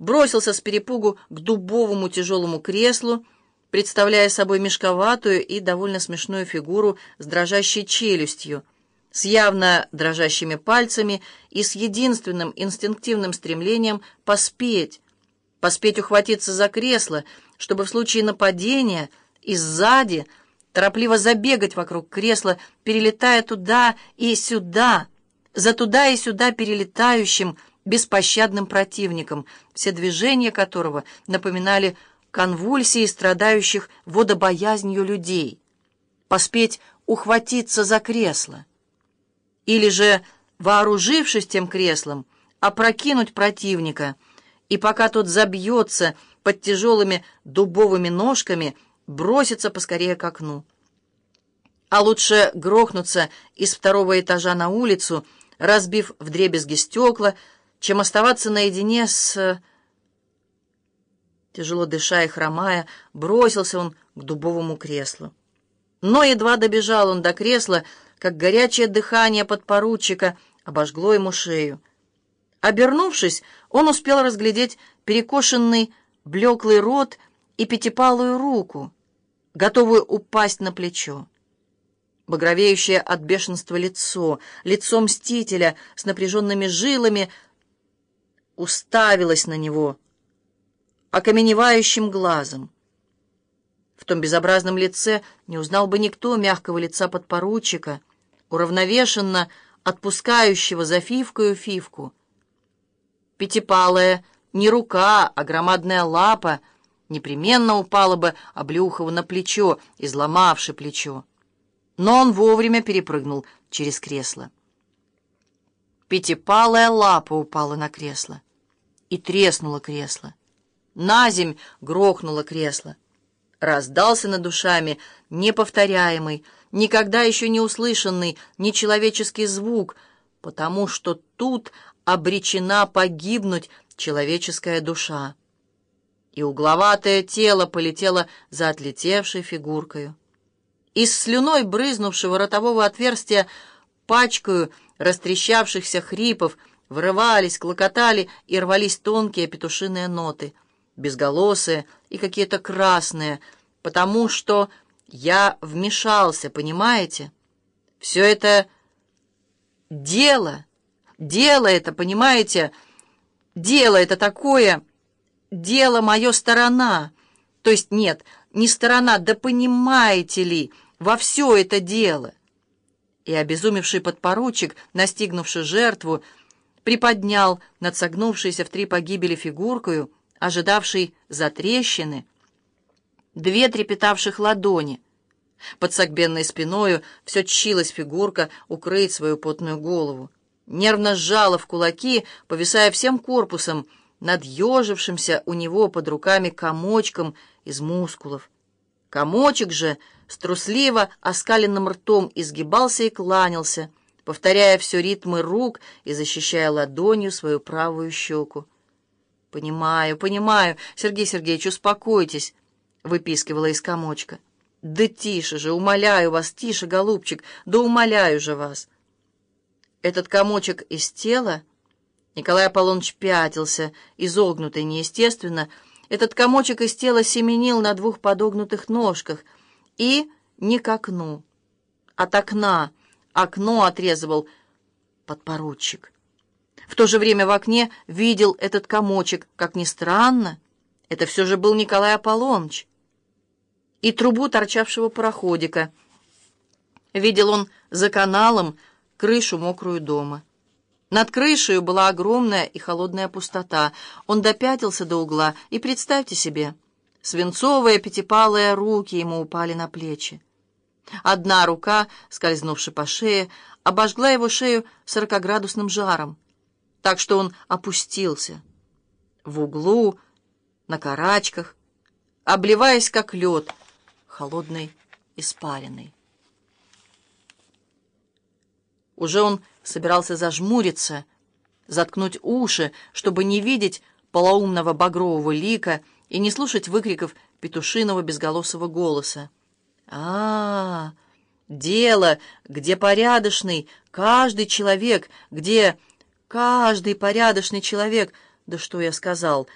бросился с перепугу к дубовому тяжелому креслу, представляя собой мешковатую и довольно смешную фигуру с дрожащей челюстью, с явно дрожащими пальцами и с единственным инстинктивным стремлением поспеть, поспеть ухватиться за кресло, чтобы в случае нападения и сзади торопливо забегать вокруг кресла, перелетая туда и сюда, за туда и сюда перелетающим, беспощадным противником, все движения которого напоминали конвульсии страдающих водобоязнью людей, поспеть ухватиться за кресло. Или же, вооружившись тем креслом, опрокинуть противника, и пока тот забьется под тяжелыми дубовыми ножками, броситься поскорее к окну. А лучше грохнуться из второго этажа на улицу, разбив вдребезги стекла, чем оставаться наедине с... Тяжело дыша и хромая, бросился он к дубовому креслу. Но едва добежал он до кресла, как горячее дыхание подпоручика обожгло ему шею. Обернувшись, он успел разглядеть перекошенный, блеклый рот и пятипалую руку, готовую упасть на плечо. Багровеющее от бешенства лицо, лицо мстителя с напряженными жилами, уставилось на него — окаменевающим глазом. В том безобразном лице не узнал бы никто мягкого лица подпоручика, уравновешенно отпускающего за фивкою фивку. Пятипалая не рука, а громадная лапа непременно упала бы Облюхову на плечо, изломавши плечо. Но он вовремя перепрыгнул через кресло. Пятипалая лапа упала на кресло и треснула кресло. На земь грохнуло кресло. Раздался над душами неповторяемый, никогда еще не услышанный нечеловеческий звук, потому что тут обречена погибнуть человеческая душа. И угловатое тело полетело за отлетевшей фигуркою. Из слюной брызнувшего ротового отверстия пачкою растрещавшихся хрипов врывались, клокотали и рвались тонкие петушиные ноты — безголосые и какие-то красные, потому что я вмешался, понимаете? Все это дело, дело это, понимаете? Дело это такое, дело мое сторона. То есть нет, не сторона, да понимаете ли, во все это дело. И обезумевший подпоручик, настигнувший жертву, приподнял над согнувшейся в три погибели фигуркою, ожидавший затрещины, две трепетавших ладони. Под согбенной спиною все чилась фигурка укрыть свою потную голову. Нервно сжала в кулаки, повисая всем корпусом, над ежившимся у него под руками комочком из мускулов. Комочек же с трусливо оскаленным ртом изгибался и кланялся, повторяя все ритмы рук и защищая ладонью свою правую щеку. «Понимаю, понимаю. Сергей Сергеевич, успокойтесь», — выпискивала из комочка. «Да тише же, умоляю вас, тише, голубчик, да умоляю же вас». Этот комочек из тела... Николай Аполлоныч пятился, изогнутый неестественно. Этот комочек из тела семенил на двух подогнутых ножках и не к окну. От окна окно отрезывал подпоручик. В то же время в окне видел этот комочек. Как ни странно, это все же был Николай Аполлоныч. И трубу торчавшего пароходика. Видел он за каналом крышу мокрую дома. Над крышей была огромная и холодная пустота. Он допятился до угла, и представьте себе, свинцовые пятипалые руки ему упали на плечи. Одна рука, скользнувши по шее, обожгла его шею сорокоградусным жаром так что он опустился в углу, на карачках, обливаясь как лед, холодной испаренной. Уже он собирался зажмуриться, заткнуть уши, чтобы не видеть полоумного багрового лика и не слушать выкриков петушиного безголосого голоса. А, -а, -а дело, где порядочный каждый человек, где... Каждый порядочный человек, да что я сказал,